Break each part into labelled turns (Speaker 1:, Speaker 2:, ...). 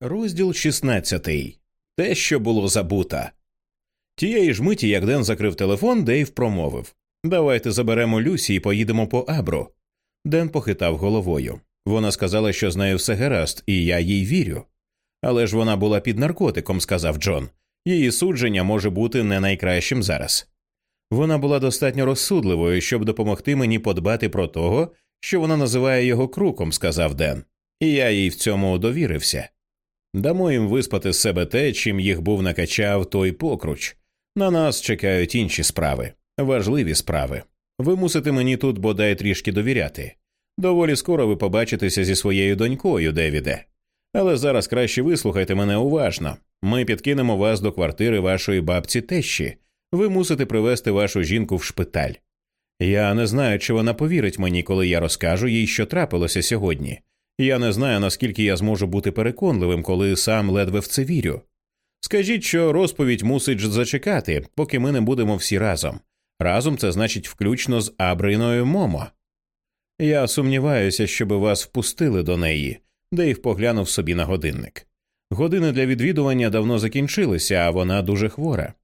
Speaker 1: Розділ 16. Те, що було забуто. Тієї ж миті, як Ден закрив телефон, Дейв промовив Давайте заберемо Люсі і поїдемо по Абру. Ден похитав головою. Вона сказала, що з нею все гаразд, і я їй вірю. Але ж вона була під наркотиком, сказав Джон. Її судження може бути не найкращим зараз. Вона була достатньо розсудливою, щоб допомогти мені подбати про того, що вона називає його круком, сказав Ден, і я їй в цьому довірився. Дамо їм виспати з себе те, чим їх був накачав той покруч. На нас чекають інші справи, важливі справи. Ви мусите мені тут бодай трішки довіряти. Доволі скоро ви побачитеся зі своєю донькою, Девіде. Але зараз краще вислухайте мене уважно. Ми підкинемо вас до квартири вашої бабці тещі. Ви мусите привезти вашу жінку в шпиталь. Я не знаю, чи вона повірить мені, коли я розкажу їй, що трапилося сьогодні. Я не знаю, наскільки я зможу бути переконливим, коли сам ледве в це вірю. Скажіть, що розповідь мусить зачекати, поки ми не будемо всі разом. Разом це значить включно з Абриною Момо. Я сумніваюся, щоби вас впустили до неї, Дейв поглянув собі на годинник. Години для відвідування давно закінчилися, а вона дуже хвора.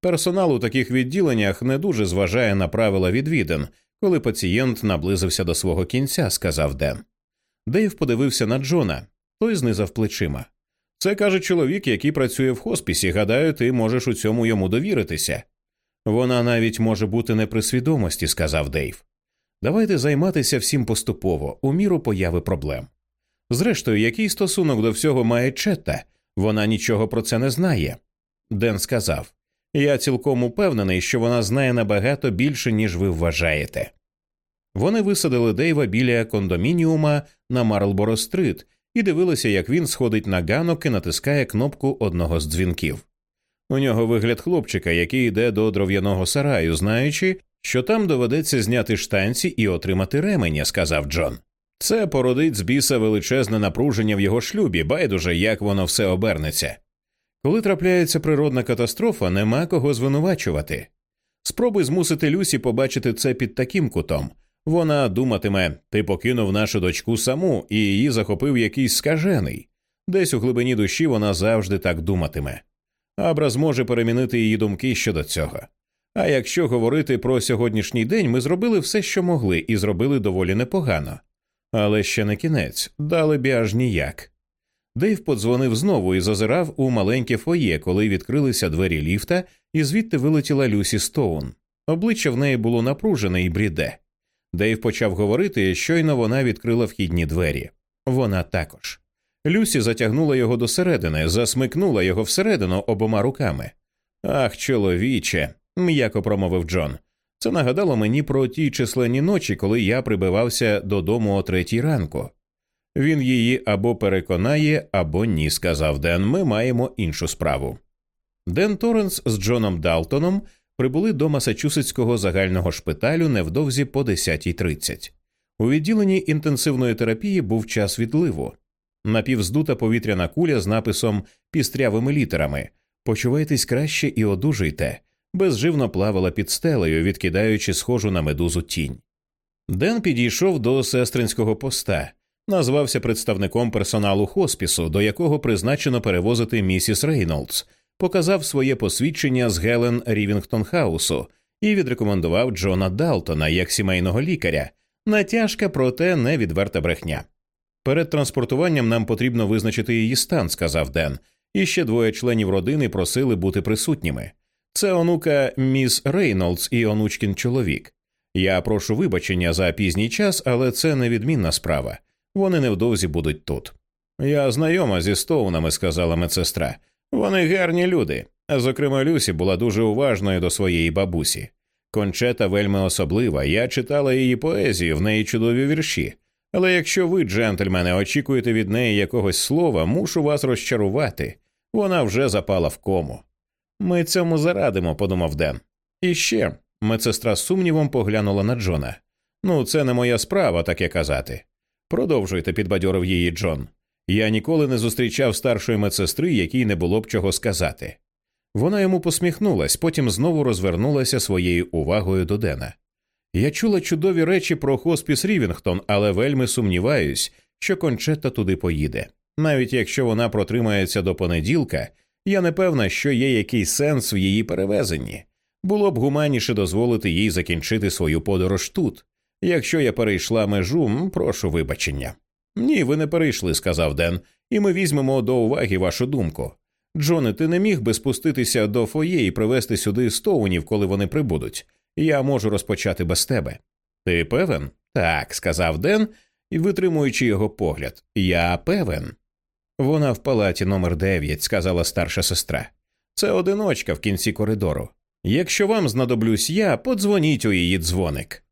Speaker 1: Персонал у таких відділеннях не дуже зважає на правила відвідин, коли пацієнт наблизився до свого кінця, сказав Ден. Дейв подивився на Джона, той знизав плечима. Це каже чоловік, який працює в хоспісі. Гадаю, ти можеш у цьому йому довіритися. Вона навіть може бути не при свідомості, сказав Дейв. Давайте займатися всім поступово, у міру появи проблем. Зрештою, який стосунок до всього має Четта? Вона нічого про це не знає. Ден сказав Я цілком упевнений, що вона знає набагато більше, ніж ви вважаєте. Вони висадили Дейва біля кондомініума на Марлборо Стрит і дивилися, як він сходить на ганок і натискає кнопку одного з дзвінків. У нього вигляд хлопчика, який йде до дров'яного сараю, знаючи, що там доведеться зняти штанці і отримати ременя, сказав Джон. Це породить з біса величезне напруження в його шлюбі, байдуже, як воно все обернеться. Коли трапляється природна катастрофа, нема кого звинувачувати. Спробуй змусити Люсі побачити це під таким кутом. Вона думатиме, ти покинув нашу дочку саму, і її захопив якийсь скажений. Десь у глибині душі вона завжди так думатиме. Абра зможе перемінити її думки щодо цього. А якщо говорити про сьогоднішній день, ми зробили все, що могли, і зробили доволі непогано. Але ще не кінець, далебі аж ніяк. Дейв подзвонив знову і зазирав у маленьке фоє, коли відкрилися двері ліфта, і звідти вилетіла Люсі Стоун. Обличчя в неї було напружене і бріде. Дейв почав говорити, щойно вона відкрила вхідні двері. Вона також. Люсі затягнула його до середини, засмикнула його всередину обома руками. Ах, чоловіче, м'яко промовив Джон. Це нагадало мені про ті численні ночі, коли я прибивався додому о третій ранку. Він її або переконає, або ні, сказав Ден. Ми маємо іншу справу. Ден Торренс з Джоном Далтоном прибули до Масачусетського загального шпиталю невдовзі по 10.30. У відділенні інтенсивної терапії був час відливу. Напівздута повітряна куля з написом пістрявими літерами Почувайтесь краще і одужуйте безживно плавала під стелею, відкидаючи схожу на медузу тінь. Ден підійшов до сестринського поста, назвався представником персоналу хоспісу, до якого призначено перевозити місіс Рейнолдс, показав своє посвідчення з Гелен Рівінгтон Хаусу і відрекомендував Джона Далтона як сімейного лікаря. Натяжка, проте невідверта брехня. Перед транспортуванням нам потрібно визначити її стан, сказав Ден, і ще двоє членів родини просили бути присутніми. Це онука міс Рейнолдс і онучкін чоловік. Я прошу вибачення за пізній час, але це невідмінна справа. Вони невдовзі будуть тут. Я знайома зі Стоунами, сказала медсестра. Вони гарні люди. А Зокрема, Люсі була дуже уважною до своєї бабусі. Кончета вельми особлива. Я читала її поезію, в неї чудові вірші. Але якщо ви, джентльмени, очікуєте від неї якогось слова, мушу вас розчарувати. Вона вже запала в кому. Ми цьому зарадимо, подумав Ден. І ще медсестра з сумнівом поглянула на Джона. Ну, це не моя справа, таке казати. Продовжуйте, підбадьорив її Джон. Я ніколи не зустрічав старшої медсестри, якій не було б чого сказати. Вона йому посміхнулась, потім знову розвернулася своєю увагою до Дена. Я чула чудові речі про хоспіс Рівінгтон, але вельми сумніваюсь, що Кончетта туди поїде. Навіть якщо вона протримається до понеділка, я не певна, що є якийсь сенс в її перевезенні. Було б гуманніше дозволити їй закінчити свою подорож тут. Якщо я перейшла межу, прошу вибачення. Ні, ви не перейшли, сказав Ден, і ми візьмемо до уваги вашу думку. Джоне, ти не міг би спуститися до фоє і привезти сюди стоунів, коли вони прибудуть. Я можу розпочати без тебе. Ти певен? Так, сказав Ден, і витримуючи його погляд. Я певен. Вона в палаті номер 9 сказала старша сестра. Це одиночка в кінці коридору. Якщо вам знадоблюсь я, подзвоніть у її дзвоник.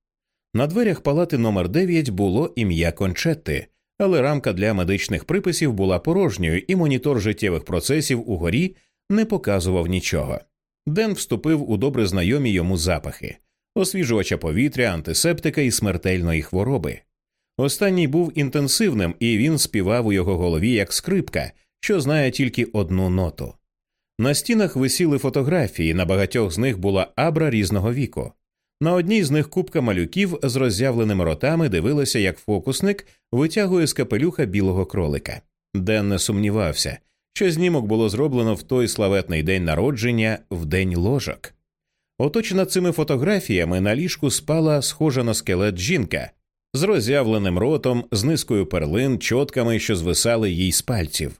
Speaker 1: На дверях палати номер 9 було ім'я кончетти, але рамка для медичних приписів була порожньою, і монітор життєвих процесів угорі не показував нічого. Ден вступив у добре знайомі йому запахи освіжувача повітря, антисептика і смертельної хвороби. Останній був інтенсивним, і він співав у його голові як скрипка, що знає тільки одну ноту. На стінах висіли фотографії, на багатьох з них була абра різного віку. На одній з них купка малюків з роззявленими ротами дивилася, як фокусник витягує з капелюха білого кролика. Ден не сумнівався, що знімок було зроблено в той славетний день народження в день ложок. Оточена цими фотографіями на ліжку спала схожа на скелет жінка з роззявленим ротом, з низкою перлин, чотками, що звисали їй з пальців.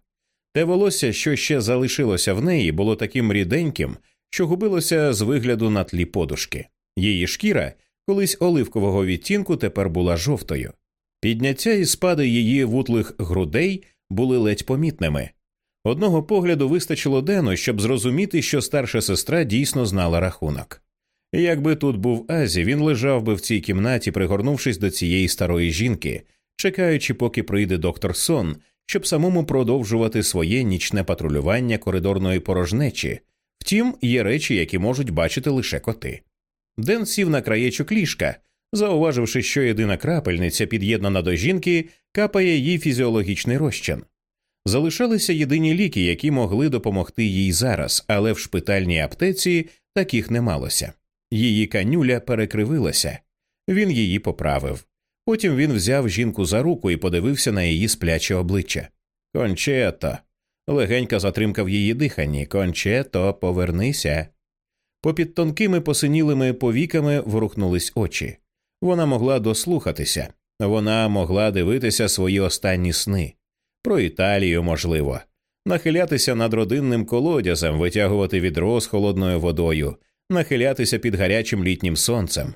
Speaker 1: Те волосся, що ще залишилося в неї, було таким ріденьким, що губилося з вигляду на тлі подушки. Її шкіра, колись оливкового відтінку, тепер була жовтою. Підняття і спади її вутлих грудей були ледь помітними. Одного погляду вистачило Дену, щоб зрозуміти, що старша сестра дійсно знала рахунок. Якби тут був Азі, він лежав би в цій кімнаті, пригорнувшись до цієї старої жінки, чекаючи, поки прийде доктор Сон, щоб самому продовжувати своє нічне патрулювання коридорної порожнечі. Втім, є речі, які можуть бачити лише коти. Ден сів на краєчок ліжка, зауваживши, що єдина крапельниця, під'єднана до жінки, капає їй фізіологічний розчин. Залишалися єдині ліки, які могли допомогти їй зараз, але в шпитальній аптеці таких не малося. Її канюля перекривилася, він її поправив. Потім він взяв жінку за руку і подивився на її спляче обличчя. Кончето. легенько затримкав її диханні. Кончето, повернися. Попід тонкими посинілими повіками ворухнулись очі. Вона могла дослухатися, вона могла дивитися свої останні сни про Італію, можливо, нахилятися над родинним колодязем, витягувати відро з холодною водою, нахилятися під гарячим літнім сонцем.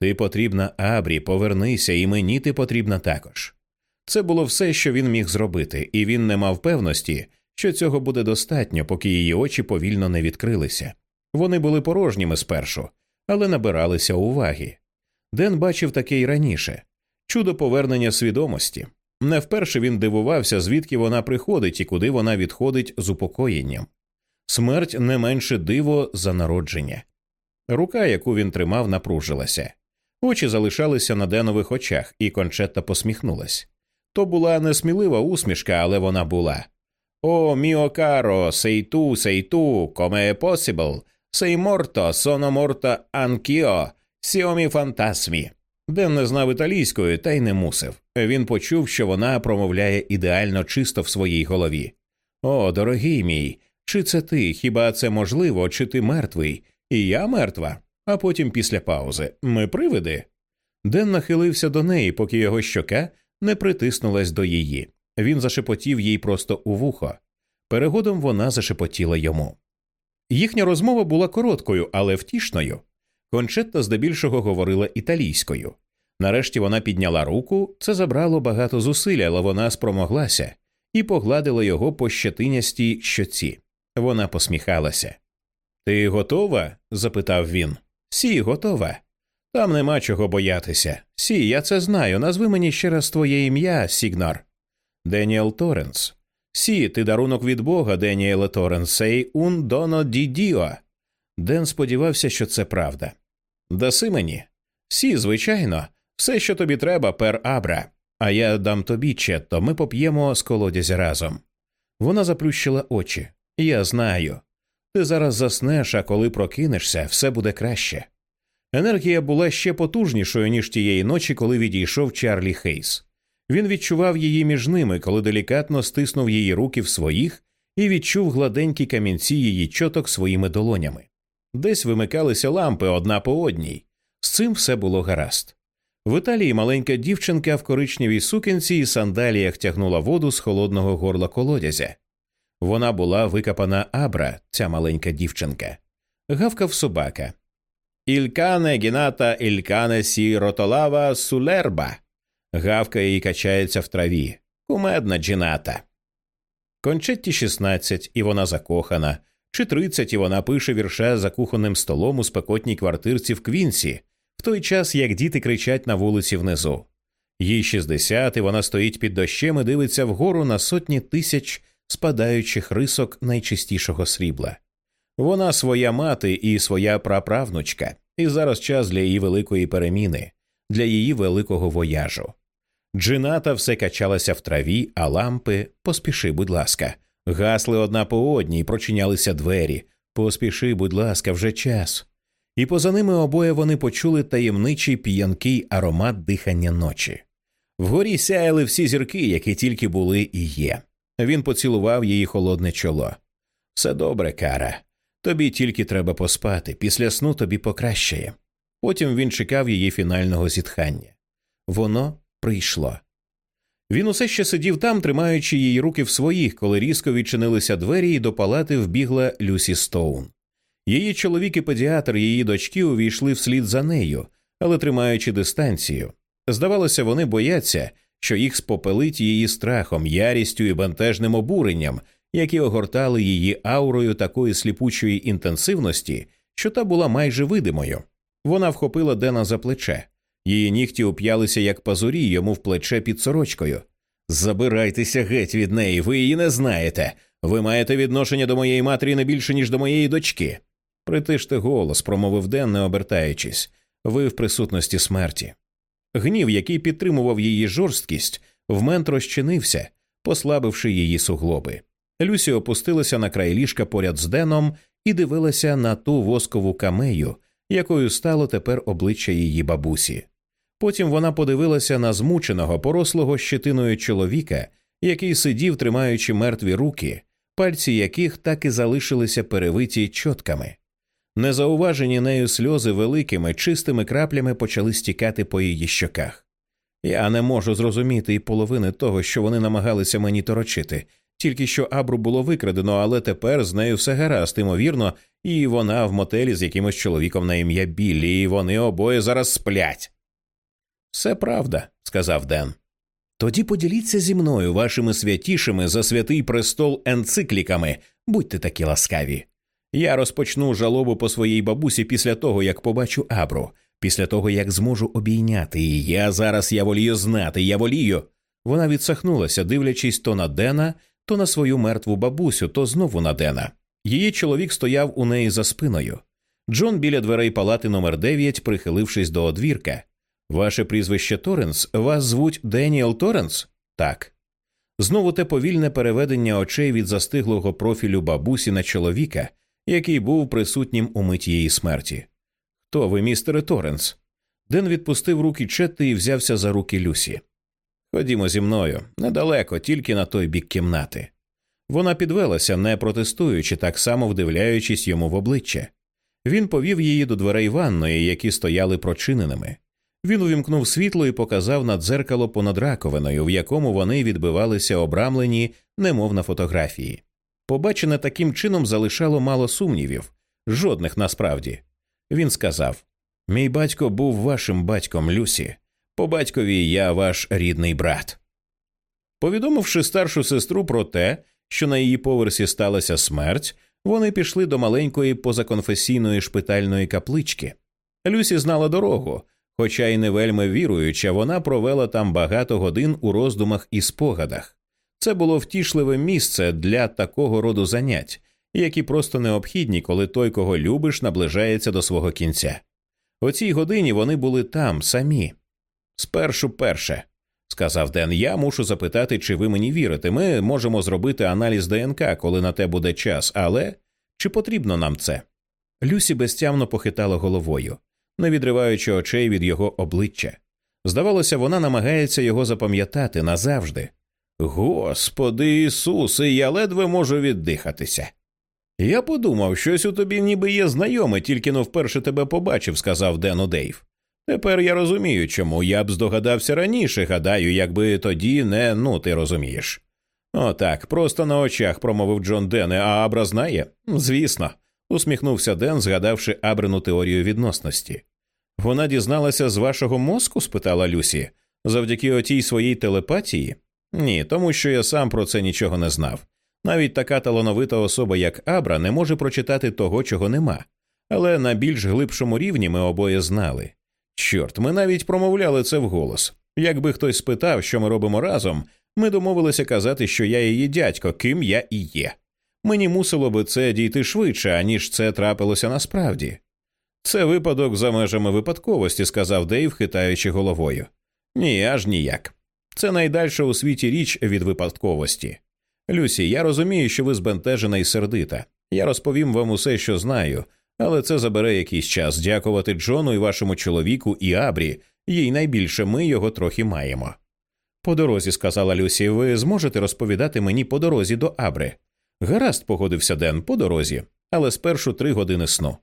Speaker 1: Ти потрібна Абрі, повернися, і мені ти потрібна також. Це було все, що він міг зробити, і він не мав певності, що цього буде достатньо, поки її очі повільно не відкрилися. Вони були порожніми спершу, але набиралися уваги. Ден бачив таке й раніше чудо повернення свідомості. Не вперше він дивувався, звідки вона приходить і куди вона відходить з упокоєнням. Смерть не менше диво за народження. Рука, яку він тримав, напружилася. Очі залишалися на денових очах, і кончетта посміхнулась. То була несмілива усмішка, але вона була. О, міо каро, сей ту, коме possible, сей морто, соно морто анкіо, сіомі фантасмі. Ден не знав італійської, та й не мусив. Він почув, що вона промовляє ідеально чисто в своїй голові. О, дорогий мій, чи це ти? Хіба це можливо, чи ти мертвий? І я мертва. А потім після паузи ми привиди. Ден нахилився до неї, поки його щока не притиснулась до її. Він зашепотів їй просто у вухо. Перегодом вона зашепотіла йому. Їхня розмова була короткою, але втішною. Кончетта здебільшого говорила італійською. Нарешті вона підняла руку, це забрало багато зусиль, але вона спромоглася і погладила його по щетинястій щоці. Вона посміхалася. Ти готова? запитав він. Sì, готова. Там нема чого боятися. Sì, я це знаю. Назви мені ще раз твоє ім'я, signor. Деніел Торренс. Sì, ти дарунок від Бога, Деніеле Торренс, sei un dono di Dio. Ден сподівався, що це правда. Даси мені? Sì, звичайно, все, що тобі треба, per Abra. А я дам тобі, Четто, ми поп'ємо з колодязя разом. Вона заплющила очі. Я знаю. Ти зараз заснеш, а коли прокинешся, все буде краще. Енергія була ще потужнішою, ніж тієї ночі, коли відійшов Чарлі Хейс. Він відчував її між ними, коли делікатно стиснув її руки в своїх і відчув гладенькі камінці її чоток своїми долонями. Десь вимикалися лампи одна по одній. З цим все було гаразд. В Італії маленька дівчинка в коричневій сукенці і сандаліях тягнула воду з холодного горла колодязя. Вона була викапана Абра, ця маленька дівчинка. Гавкав собака. Il cane, Ginata, il cane si rotolava sull'erba. Гавкає і качається в траві. Кумедна Джіната. Кончетті 16, і вона закохана, чи 30, і вона пише вірша за кухонним столом у спекотній квартирці в Квінсі, в той час як діти кричать на вулиці внизу. Їй 60, і вона стоїть під дощем і дивиться вгору на сотні тисяч спадаючих рисок найчистішого срібла. Вона своя мати і своя праправнучка, і зараз час для її великої переміни, для її великого вояжу. Джината все качалася в траві, а лампи поспіши, будь ласка, гасли одна по одній, прочинялися двері. Поспіши, будь ласка, вже час. І поза ними обоє вони почули таємничий п'янкий аромат дихання ночі. Вгорі сяяли всі зірки, які тільки були і є. Він поцілував її холодне чоло. Все добре, кара. Тобі тільки треба поспати, після сну тобі покращає. Потім він чекав її фінального зітхання. Воно прийшло. Він усе ще сидів там, тримаючи її руки в своїх, коли різко відчинилися двері, і до палати вбігла Люсі Стоун. Її чоловік і педіатр її дочки увійшли вслід за нею, але тримаючи дистанцію. Здавалося, вони бояться, що їх спопелить її страхом, ярістю і бентежним обуренням, які огортали її аурою такої сліпучої інтенсивності, що та була майже видимою. Вона вхопила Дена за плече. Її нігті уп'ялися як пазурі йому в плече під сорочкою. Забирайтеся геть від неї, ви її не знаєте. Ви маєте відношення до моєї матері не більше, ніж до моєї дочки. Притиште голос, промовив Ден, не обертаючись. Ви в присутності смерті. Гнів, який підтримував її жорсткість, вмент розчинився, послабивши її суглоби. Люсі опустилася на край ліжка поряд з Деном і дивилася на ту воскову камею, якою стало тепер обличчя її бабусі. Потім вона подивилася на змученого, порослого щетиною чоловіка, який сидів, тримаючи мертві руки, пальці яких так і залишилися перевиті чотками. Незауважені нею сльози великими, чистими краплями почали стікати по її щоках. Я не можу зрозуміти і половини того, що вони намагалися мені торочити, тільки що Абру було викрадено, але тепер з нею все гаразд, ймовірно, і вона в мотелі з якимось чоловіком на ім'я Біллі, і вони обоє зараз сплять. Все правда, сказав Ден. Тоді поділіться зі мною вашими святішими за святий престол енцикліками, будьте такі ласкаві. Я розпочну жалобу по своїй бабусі після того, як побачу Абру, після того, як зможу обійняти її. Я зараз я волію знати, я волію. Вона відсахнулася, дивлячись то на Дена, то на свою мертву бабусю, то знову на Дена. Її чоловік стояв у неї за спиною. Джон біля дверей палати номер 9 прихилившись до одвірка. Ваше прізвище Торренс? Вас звуть Деніел Торренс?» Так. Знову те повільне переведення очей від застиглого профілю бабусі на чоловіка, який був присутнім у мить її смерті. Хто ви, містере Торренс?» Ден відпустив руки Четти і взявся за руки Люсі. Ходімо зі мною недалеко, тільки на той бік кімнати. Вона підвелася, не протестуючи, так само вдивляючись йому в обличчя. Він повів її до дверей ванної, які стояли прочиненими. Він увімкнув світло і показав на дзеркало понад раковиною, в якому вони відбивалися обрамлені, немов на фотографії. Побачене таким чином залишало мало сумнівів, жодних насправді. Він сказав Мій батько був вашим батьком Люсі. По батькові я ваш рідний брат. Повідомивши старшу сестру про те, що на її поверсі сталася смерть, вони пішли до маленької позаконфесійної шпитальної каплички. Люсі знала дорогу, хоча й не вельми віруюча, вона провела там багато годин у роздумах і спогадах. Це було втішливе місце для такого роду занять, які просто необхідні, коли той, кого любиш, наближається до свого кінця. У цій годині вони були там самі. Спершу перше, сказав Ден, я мушу запитати, чи ви мені вірите. Ми можемо зробити аналіз ДНК, коли на те буде час, але чи потрібно нам це? Люсі безтямно похитала головою, не відриваючи очей від його обличчя. Здавалося, вона намагається його запам'ятати назавжди. Господи Ісусе, я ледве можу віддихатися. Я подумав, щось у тобі ніби є знайоме, тільки но вперше тебе побачив, сказав Дену Дейв. Тепер я розумію, чому я б здогадався раніше, гадаю, якби тоді не ну ти розумієш. Отак, просто на очах промовив Джон Дене, а Абра знає? Звісно, усміхнувся Ден, згадавши Абрину теорію відносності. Вона дізналася з вашого мозку? спитала Люсі, завдяки отій своїй телепатії? Ні, тому що я сам про це нічого не знав. Навіть така талановита особа, як Абра, не може прочитати того, чого нема. Але на більш глибшому рівні ми обоє знали. Чорт, ми навіть промовляли це вголос. Якби хтось спитав, що ми робимо разом, ми домовилися казати, що я її дядько, ким я і є. Мені мусило би це дійти швидше, аніж це трапилося насправді. Це випадок за межами випадковості, сказав Дейв, хитаючи головою. Ні, аж ніяк. Це найдальша у світі річ від випадковості. Люсі, я розумію, що ви збентежена і сердита. Я розповім вам усе, що знаю, але це забере якийсь час. Дякувати Джону і вашому чоловіку і Абрі, їй найбільше ми його трохи маємо. По дорозі, сказала Люсі, ви зможете розповідати мені по дорозі до Абри. Гаразд, погодився Ден, по дорозі, але спершу три години сну.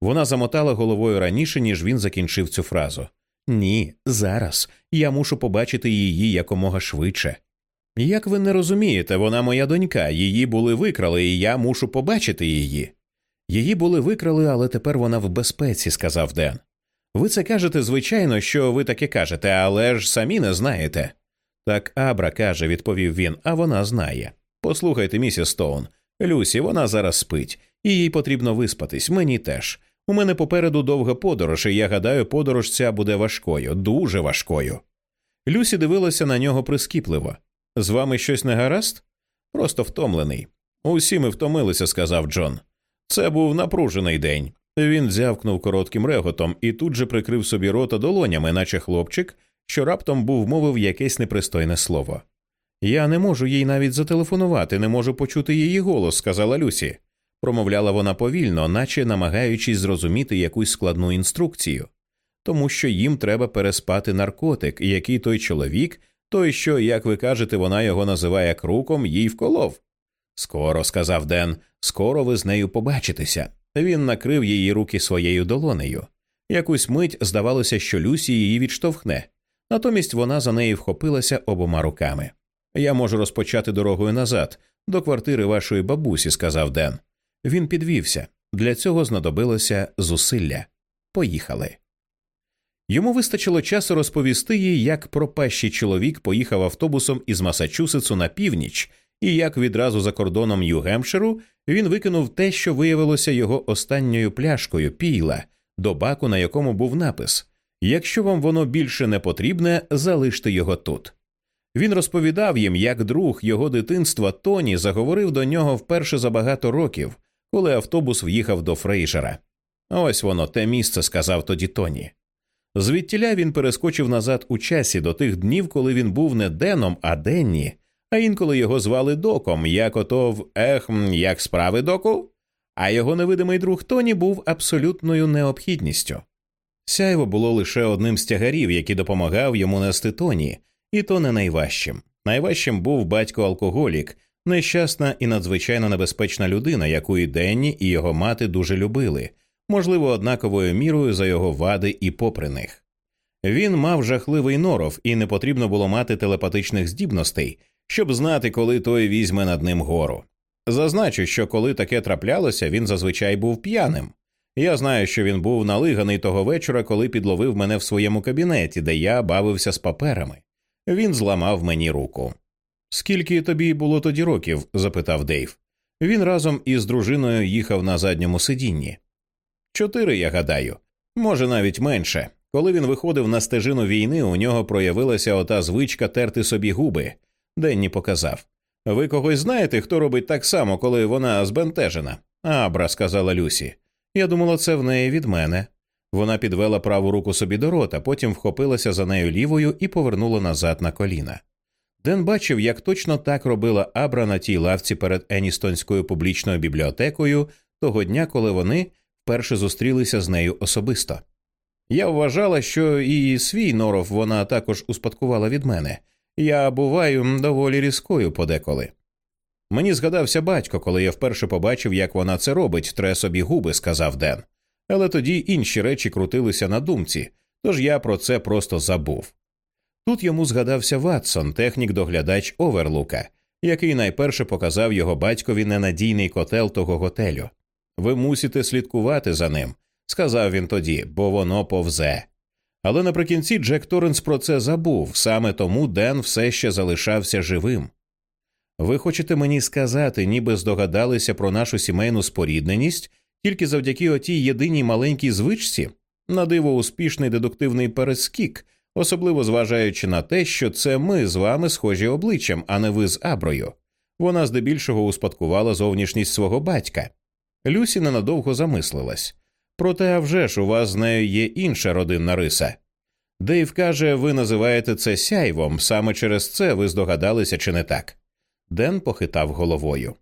Speaker 1: Вона замотала головою раніше, ніж він закінчив цю фразу. Ні, зараз я мушу побачити її якомога швидше. Як ви не розумієте, вона моя донька, її були викрали, і я мушу побачити її. Її були викрали, але тепер вона в безпеці, сказав Ден. Ви це кажете, звичайно, що ви таке кажете, але ж самі не знаєте. Так Абра каже, відповів він, а вона знає. Послухайте, місіс Стоун, Люсі, вона зараз спить, і їй потрібно виспатись, мені теж. У мене попереду довга подорож, і я гадаю, подорож ця буде важкою, дуже важкою. Люсі дивилася на нього прискіпливо. З вами щось не гаразд? Просто втомлений. Усі ми втомилися, сказав Джон. Це був напружений день. Він дзявкнув коротким реготом і тут же прикрив собі рота долонями, наче хлопчик, що раптом був мовив якесь непристойне слово. Я не можу їй навіть зателефонувати, не можу почути її голос, сказала Люсі. Промовляла вона повільно, наче намагаючись зрозуміти якусь складну інструкцію, тому що їм треба переспати наркотик, який той чоловік, той, що, як ви кажете, вона його називає круком, їй вколов. Скоро, сказав Ден, скоро ви з нею побачитеся. Він накрив її руки своєю долонею. Якусь мить здавалося, що Люсі її відштовхне, натомість вона за неї вхопилася обома руками. Я можу розпочати дорогою назад, до квартири вашої бабусі, сказав Ден. Він підвівся. Для цього знадобилося зусилля. Поїхали. Йому вистачило часу розповісти їй, як пропащий чоловік поїхав автобусом із Масачусетсу на північ, і як відразу за кордоном Нью-Гемпширу він викинув те, що виявилося його останньою пляшкою пійла, до баку, на якому був напис Якщо вам воно більше не потрібне, залиште його тут. Він розповідав їм, як друг його дитинства Тоні заговорив до нього вперше за багато років, коли автобус в'їхав до Фрейжера. Ось воно, те місце, сказав тоді Тоні. Звідтіля він перескочив назад у часі до тих днів, коли він був не Деном, а Денні, а інколи його звали Доком, як ото в ех, як справи доку, а його невидимий друг Тоні був абсолютною необхідністю. Сяйво було лише одним з тягарів, який допомагав йому нести Тоні, і то не найважчим. Найважчим був батько алкоголік, нещасна і надзвичайно небезпечна людина, яку і Денні, і його мати дуже любили, можливо, однаковою мірою за його вади і попри них. Він мав жахливий норов, і не потрібно було мати телепатичних здібностей, щоб знати, коли той візьме над ним гору. Зазначу, що коли таке траплялося, він зазвичай був п'яним. Я знаю, що він був налиганий того вечора, коли підловив мене в своєму кабінеті, де я бавився з паперами. Він зламав мені руку. Скільки тобі було тоді років? запитав Дейв. Він разом із дружиною їхав на задньому сидінні. Чотири, я гадаю, може навіть менше. Коли він виходив на стежину війни, у нього проявилася ота звичка терти собі губи. Денні показав. Ви когось знаєте, хто робить так само, коли вона збентежена? Абра, сказала Люсі. Я думала, це в неї від мене. Вона підвела праву руку собі до рота, потім вхопилася за нею лівою і повернула назад на коліна. Ден бачив, як точно так робила Абра на тій лавці перед Еністонською публічною бібліотекою того дня, коли вони вперше зустрілися з нею особисто. Я вважала, що і свій норов вона також успадкувала від мене. Я буваю доволі різкою подеколи. Мені згадався батько, коли я вперше побачив, як вона це робить, тре собі губи, сказав Ден. Але тоді інші речі крутилися на думці, тож я про це просто забув. Тут йому згадався Ватсон, технік доглядач Оверлука, який найперше показав його батькові ненадійний котел того готелю. Ви мусите слідкувати за ним, сказав він тоді, бо воно повзе. Але наприкінці Джек Торренс про це забув, саме тому Ден все ще залишався живим. Ви хочете мені сказати, ніби здогадалися про нашу сімейну спорідненість тільки завдяки отій єдиній маленькій звичці, на диво успішний дедуктивний перескік, особливо зважаючи на те, що це ми з вами схожі обличчям, а не ви з Аброю. Вона здебільшого успадкувала зовнішність свого батька. Люсі ненадовго замислилась. Проте, а вже ж у вас з нею є інша родинна риса. Дейв каже, ви називаєте це сяйвом, саме через це ви здогадалися, чи не так. Ден похитав головою.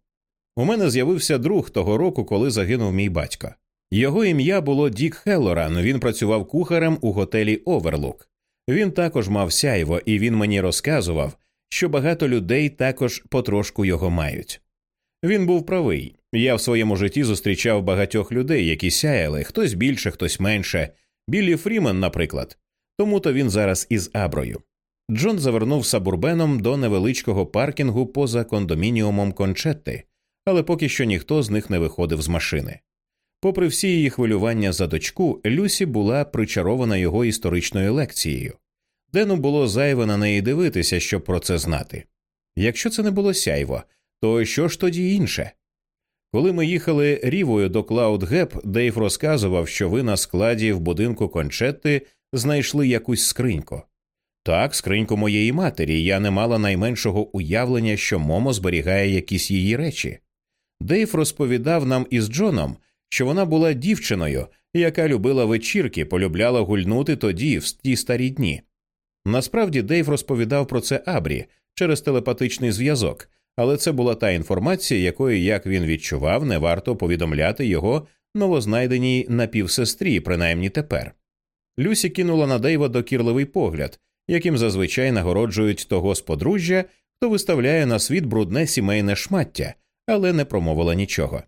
Speaker 1: У мене з'явився друг того року, коли загинув мій батько. Його ім'я було Дік Хеллоран. Він працював кухарем у готелі Оверлук. Він також мав сяйво, і він мені розказував, що багато людей також потрошку його мають. Він був правий. Я в своєму житті зустрічав багатьох людей, які сяяли, хтось більше, хтось менше. Біллі Фрімен, наприклад. Тому то він зараз із Аброю. Джон завернув сабурбеном до невеличкого паркінгу поза кондомініумом Кончетти, але поки що ніхто з них не виходив з машини. Попри всі її хвилювання за дочку, Люсі була причарована його історичною лекцією. Дену було зайве на неї дивитися, щоб про це знати. Якщо це не було сяйво, то що ж тоді інше? Коли ми їхали Рівою до Клауд Геп, Дейв розказував, що ви на складі в будинку Кончетти знайшли якусь скриньку. Так, скриньку моєї матері, я не мала найменшого уявлення, що Момо зберігає якісь її речі. Дейв розповідав нам із Джоном, що вона була дівчиною, яка любила вечірки, полюбляла гульнути тоді, в ті старі дні. Насправді Дейв розповідав про це Абрі через телепатичний зв'язок, але це була та інформація, якої, як він відчував, не варто повідомляти його новознайденій напівсестрі, принаймні тепер. Люсі кинула на Дейва докірливий погляд, яким зазвичай нагороджують того з подружжя, хто виставляє на світ брудне сімейне шмаття, але не промовила нічого.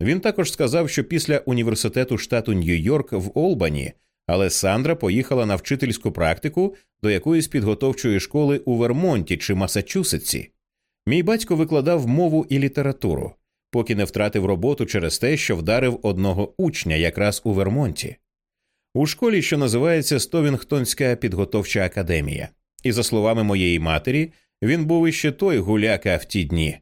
Speaker 1: Він також сказав, що після університету штату Нью-Йорк в Олбані Алесандра поїхала на вчительську практику до якоїсь підготовчої школи у Вермонті чи Масачусетсі. Мій батько викладав мову і літературу, поки не втратив роботу через те, що вдарив одного учня якраз у Вермонті. У школі, що називається Стовінгтонська підготовча академія, і, за словами моєї матері, він був іще той гуляка в ті дні.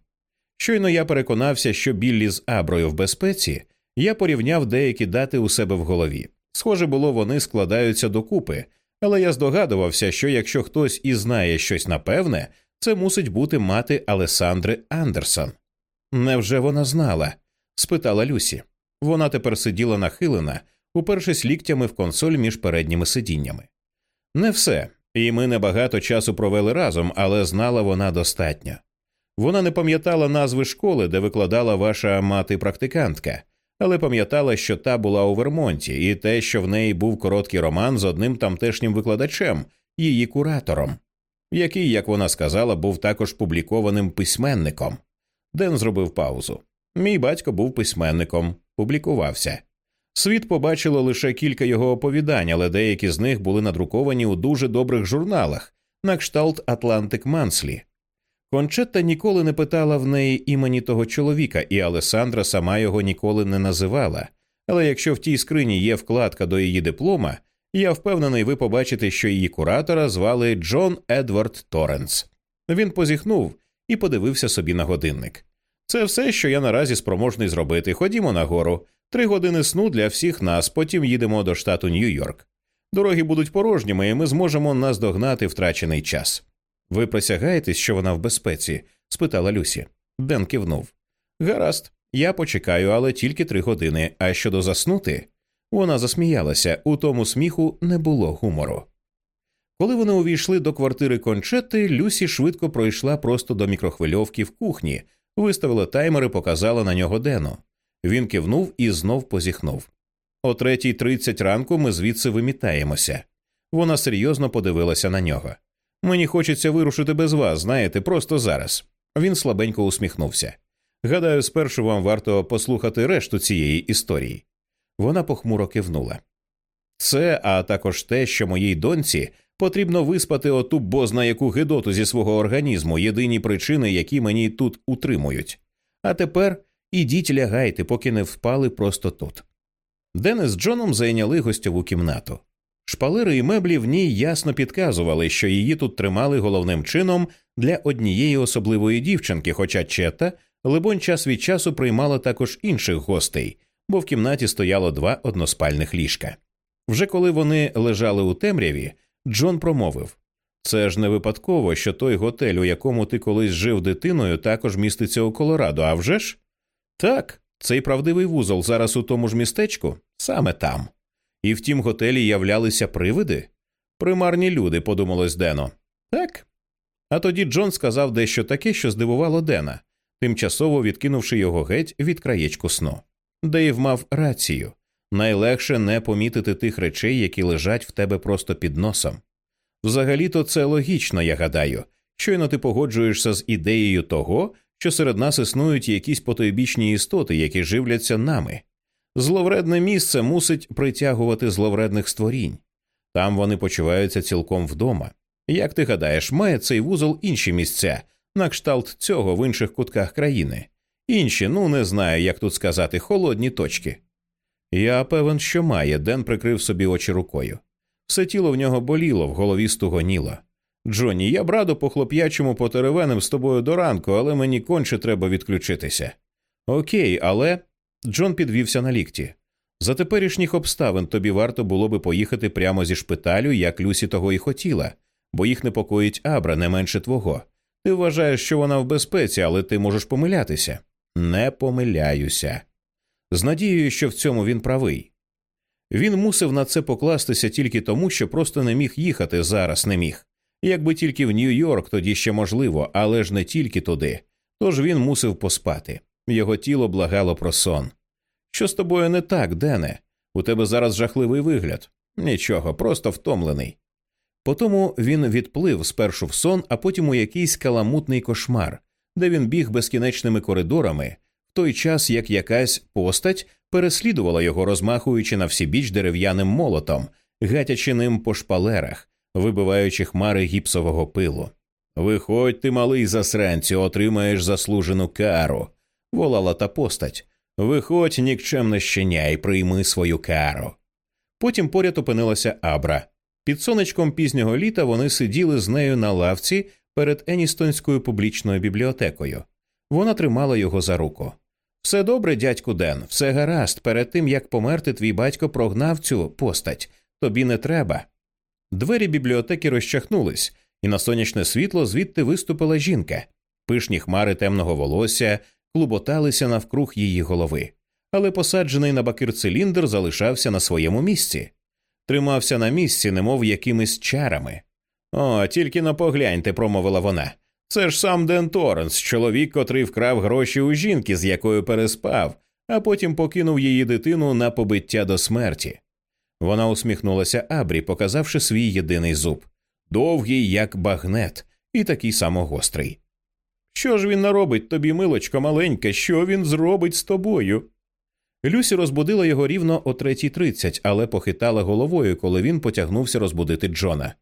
Speaker 1: Щойно я переконався, що Біллі з Аброю в безпеці, я порівняв деякі дати у себе в голові. Схоже було, вони складаються докупи, але я здогадувався, що якщо хтось і знає щось напевне, це мусить бути мати Алесандри Андерсон. Невже вона знала? спитала Люсі. Вона тепер сиділа нахилена, упершись ліктями в консоль між передніми сидіннями. Не все, і ми небагато часу провели разом, але знала вона достатньо. Вона не пам'ятала назви школи, де викладала ваша мати практикантка, але пам'ятала, що та була у Вермонті, і те, що в неї був короткий роман з одним тамтешнім викладачем, її куратором, який, як вона сказала, був також публікованим письменником. Ден зробив паузу. Мій батько був письменником, публікувався. Світ побачило лише кілька його оповідань, але деякі з них були надруковані у дуже добрих журналах, на кшталт Atlantic Monthly. Кончетта ніколи не питала в неї імені того чоловіка, і Алесандра сама його ніколи не називала. Але якщо в тій скрині є вкладка до її диплома, я впевнений, ви побачите, що її куратора звали Джон Едвард Торренс. Він позіхнув і подивився собі на годинник. Це все, що я наразі спроможний зробити. Ходімо нагору. Три години сну для всіх нас, потім їдемо до штату Нью-Йорк. Дороги будуть порожніми, і ми зможемо наздогнати втрачений час. Ви присягаєтесь, що вона в безпеці? спитала Люсі. Ден кивнув. Гаразд, я почекаю, але тільки три години. А щодо заснути, вона засміялася, у тому сміху не було гумору. Коли вони увійшли до квартири кончети, Люсі швидко пройшла просто до мікрохвильовки в кухні, виставила таймер і показала на нього Дену. Він кивнув і знов позіхнув. о третій тридцять ранку ми звідси вимітаємося. Вона серйозно подивилася на нього. Мені хочеться вирушити без вас, знаєте, просто зараз. Він слабенько усміхнувся. Гадаю, спершу вам варто послухати решту цієї історії. Вона похмуро кивнула. Це, а також те, що моїй доньці потрібно виспати оту бозна яку гидоту зі свого організму, єдині причини, які мені тут утримують. А тепер ідіть лягайте, поки не впали просто тут. Денис з Джоном зайняли гостьову кімнату. Шпалери і меблі в ній ясно підказували, що її тут тримали головним чином для однієї особливої дівчинки, хоча Четта, либонь, час від часу приймала також інших гостей, бо в кімнаті стояло два односпальних ліжка. Вже коли вони лежали у темряві, Джон промовив це ж не випадково, що той готель, у якому ти колись жив дитиною, також міститься у Колорадо, а вже ж? Так, цей правдивий вузол зараз у тому ж містечку, саме там. І в тім готелі являлися привиди? Примарні люди, подумалось Дено. Так. А тоді Джон сказав дещо таке, що здивувало Дена, тимчасово відкинувши його геть від краєчку сну. Дейв мав рацію найлегше не помітити тих речей, які лежать в тебе просто під носом. Взагалі то це логічно, я гадаю. Щойно ти погоджуєшся з ідеєю того, що серед нас існують якісь потойбічні істоти, які живляться нами. Зловредне місце мусить притягувати зловредних створінь. Там вони почуваються цілком вдома. Як ти гадаєш, має цей вузол інші місця, на кшталт цього в інших кутках країни, інші, ну не знаю, як тут сказати, холодні точки. Я певен, що має, Ден прикрив собі очі рукою. Все тіло в нього боліло, в голові стугоніло. Джонні, я б радо по хлоп'ячому потеревенем з тобою до ранку, але мені конче треба відключитися. Окей, але. Джон підвівся на лікті. За теперішніх обставин тобі варто було би поїхати прямо зі шпиталю, як Люсі того і хотіла, бо їх непокоїть Абра не менше твого. Ти вважаєш, що вона в безпеці, але ти можеш помилятися. Не помиляюся. З надією, що в цьому він правий. Він мусив на це покластися тільки тому, що просто не міг їхати зараз не міг. Якби тільки в Нью-Йорк, тоді ще можливо, але ж не тільки туди. Тож він мусив поспати. Його тіло благало про сон. Що з тобою не так, Дене? У тебе зараз жахливий вигляд. Нічого, просто втомлений. Потому він відплив спершу в сон, а потім у якийсь каламутний кошмар, де він біг безкінечними коридорами, в той час як якась постать переслідувала його, розмахуючи на всі біч дерев'яним молотом, гатячи ним по шпалерах, вибиваючи хмари гіпсового пилу. Виходь, ти, малий засранцю, отримаєш заслужену кару, волала та постать. Виходь, нікчемне щеня, і прийми свою кару. Потім поряд опинилася Абра. Під сонечком пізнього літа вони сиділи з нею на лавці перед Еністонською публічною бібліотекою. Вона тримала його за руку. Все добре, дядьку Ден, все гаразд. Перед тим як померти, твій батько прогнав цю постать. Тобі не треба. Двері бібліотеки розчахнулись, і на сонячне світло звідти виступила жінка. Пишні хмари темного волосся клуботалися навкруг її голови, але посаджений на бакир циліндр залишався на своєму місці, тримався на місці, немов якимись чарами. О, тільки но погляньте, промовила вона. Це ж сам Ден Торренс, чоловік, котрий вкрав гроші у жінки, з якою переспав, а потім покинув її дитину на побиття до смерті. Вона усміхнулася Абрі, показавши свій єдиний зуб довгий, як багнет, і такий само гострий. Що ж він наробить тобі, милочко маленьке, що він зробить з тобою? Люсі розбудила його рівно о третій тридцять, але похитала головою, коли він потягнувся розбудити Джона.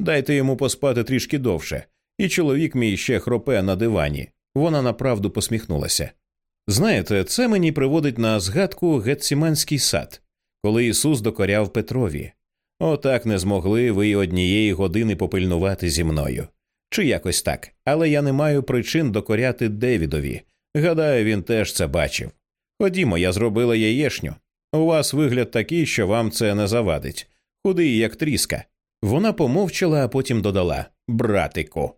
Speaker 1: Дайте йому поспати трішки довше, і чоловік мій ще хропе на дивані. Вона направду посміхнулася. Знаєте, це мені приводить на згадку Гетсіманський сад, коли Ісус докоряв Петрові. Отак не змогли ви однієї години попильнувати зі мною. Чи якось так, але я не маю причин докоряти Девідові. Гадаю, він теж це бачив. Ходімо, я зробила яєшню. У вас вигляд такий, що вам це не завадить. Худий, як тріска. Вона помовчала, а потім додала Братику.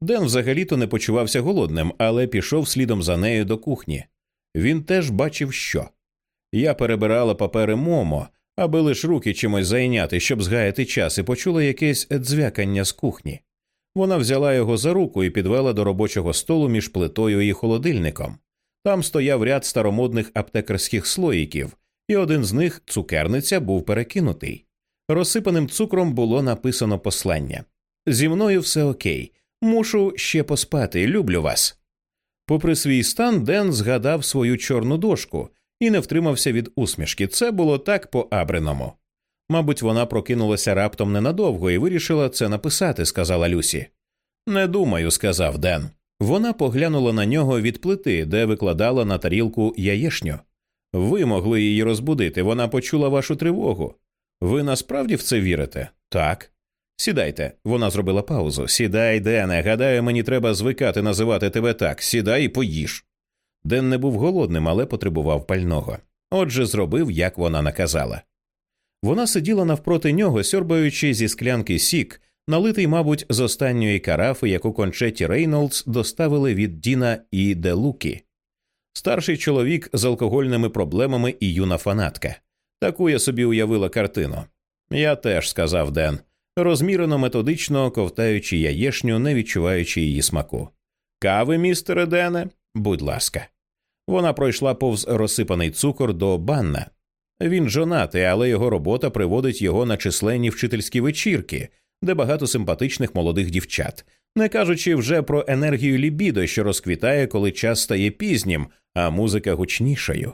Speaker 1: Ден взагалі-то не почувався голодним, але пішов слідом за нею до кухні. Він теж бачив, що. Я перебирала папери Момо, аби лиш руки чимось зайняти, щоб згаяти час, і почула якесь дзвякання з кухні. Вона взяла його за руку і підвела до робочого столу між плитою і холодильником. Там стояв ряд старомодних аптекарських слоїків, і один з них, цукерниця, був перекинутий. Розсипаним цукром було написано послання Зі мною все окей, мушу ще поспати, люблю вас. Попри свій стан, Ден згадав свою чорну дошку і не втримався від усмішки. Це було так по абриному. Мабуть, вона прокинулася раптом ненадовго і вирішила це написати, сказала Люсі. Не думаю, сказав Ден. Вона поглянула на нього від плити, де викладала на тарілку яєшню. Ви могли її розбудити, вона почула вашу тривогу. Ви насправді в це вірите? Так. Сідайте, вона зробила паузу. Сідай, Дене. Гадаю, мені треба звикати називати тебе так. Сідай і поїж. Ден не був голодним, але потребував пального. Отже, зробив, як вона наказала. Вона сиділа навпроти нього, сьорбаючи зі склянки сік, налитий, мабуть, з останньої карафи, яку кончеті Рейнолдс доставили від Діна і Делукі. Старший чоловік з алкогольними проблемами і юна фанатка. Таку я собі уявила картину. Я теж сказав Ден, розмірено методично ковтаючи яєшню, не відчуваючи її смаку. Кави, містере Дене, будь ласка. Вона пройшла повз розсипаний цукор до банна. Він жонатий, але його робота приводить його на численні вчительські вечірки, де багато симпатичних молодих дівчат, не кажучи вже про енергію лібідо, що розквітає, коли час стає пізнім, а музика гучнішою.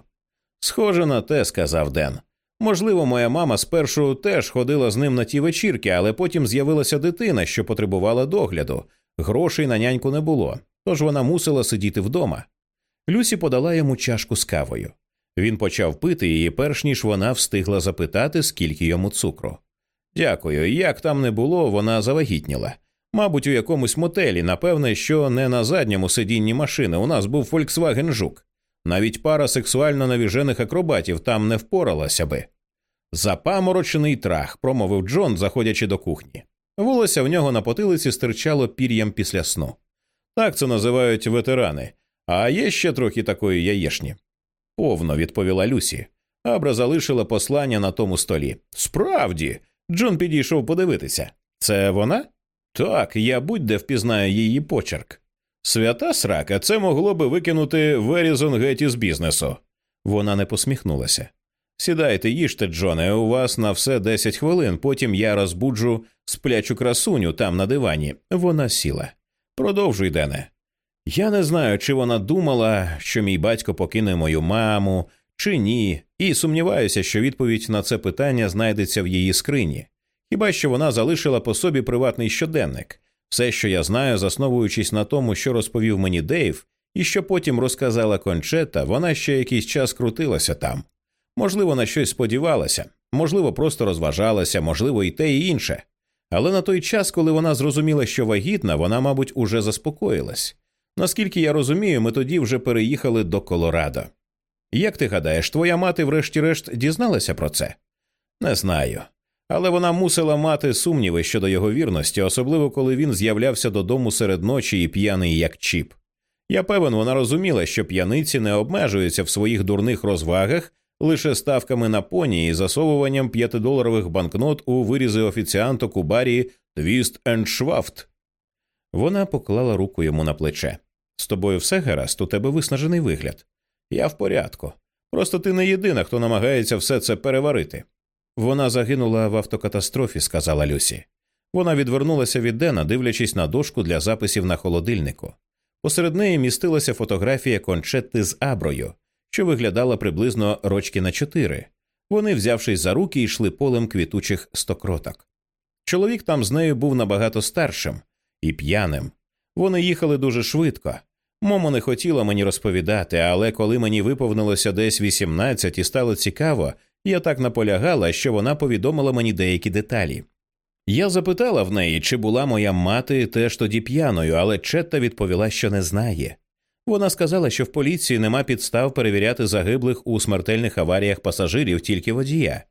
Speaker 1: Схоже на те, сказав Ден. Можливо, моя мама спершу теж ходила з ним на ті вечірки, але потім з'явилася дитина, що потребувала догляду. Грошей на няньку не було, тож вона мусила сидіти вдома. Люсі подала йому чашку з кавою. Він почав пити її, перш ніж вона встигла запитати, скільки йому цукру. Дякую, як там не було, вона завагітніла. Мабуть, у якомусь мотелі, напевне, що не на задньому сидінні машини. У нас був Volkswagen Жук. Навіть пара сексуально навіжених акробатів там не впоралася би. Запаморочений трах, промовив Джон, заходячи до кухні. Волосся в нього на потилиці стирчало пір'ям після сну. Так це називають ветерани, а є ще трохи такої яєшні. Повно відповіла Люсі. Абра залишила послання на тому столі. Справді, Джон підійшов подивитися. Це вона? Так, я будь-де впізнаю її почерк. Свята срака, це могло би викинути Верізон Гетті з бізнесу. Вона не посміхнулася. Сідайте, їжте, Джоне, у вас на все десять хвилин, потім я розбуджу сплячу красуню там на дивані. Вона сіла. Продовжуй, Дене. Я не знаю, чи вона думала, що мій батько покине мою маму, чи ні, і сумніваюся, що відповідь на це питання знайдеться в її скрині. Хіба що вона залишила по собі приватний щоденник, все, що я знаю, засновуючись на тому, що розповів мені Дейв, і що потім розказала кончета, вона ще якийсь час крутилася там. Можливо, на щось сподівалася, можливо, просто розважалася, можливо, і те, і інше. Але на той час, коли вона зрозуміла, що вагітна, вона, мабуть, уже заспокоїлась. Наскільки я розумію, ми тоді вже переїхали до Колорадо. Як ти гадаєш, твоя мати, врешті-решт, дізналася про це? Не знаю. Але вона мусила мати сумніви щодо його вірності, особливо коли він з'являвся додому серед ночі і п'яний як чіп. Я певен, вона розуміла, що п'яниці не обмежуються в своїх дурних розвагах лише ставками на поні і засовуванням п'ятидоларових банкнот у вирізи офіціанток у барі Твіст енд Швафт. Вона поклала руку йому на плече. З тобою все гаразд, у тебе виснажений вигляд. Я в порядку. Просто ти не єдина, хто намагається все це переварити. Вона загинула в автокатастрофі, сказала Люсі. Вона відвернулася від Дена, дивлячись на дошку для записів на холодильнику. Посеред неї містилася фотографія кончетти з Аброю, що виглядала приблизно рочки на чотири. Вони, взявшись за руки, йшли полем квітучих стокроток. Чоловік там з нею був набагато старшим і п'яним. Вони їхали дуже швидко. Момо не хотіла мені розповідати, але коли мені виповнилося десь 18 і стало цікаво, я так наполягала, що вона повідомила мені деякі деталі. Я запитала в неї, чи була моя мати теж тоді п'яною, але Четта відповіла, що не знає. Вона сказала, що в поліції нема підстав перевіряти загиблих у смертельних аваріях пасажирів тільки водія.